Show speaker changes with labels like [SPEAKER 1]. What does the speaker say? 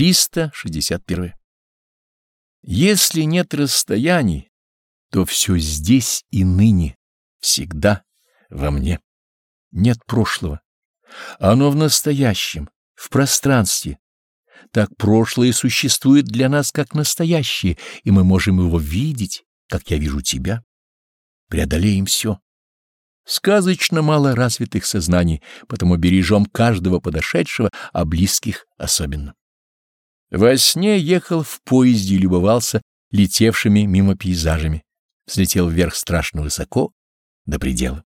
[SPEAKER 1] 361. Если нет расстояний, то все здесь и ныне, всегда во мне. Нет прошлого. Оно в настоящем, в пространстве. Так прошлое существует для нас как настоящее, и мы можем его видеть, как я вижу тебя. Преодолеем все. Сказочно мало развитых сознаний, потому бережем каждого подошедшего, а близких особенно. Во сне ехал в поезде и любовался летевшими мимо пейзажами. Взлетел вверх страшно высоко, до предела.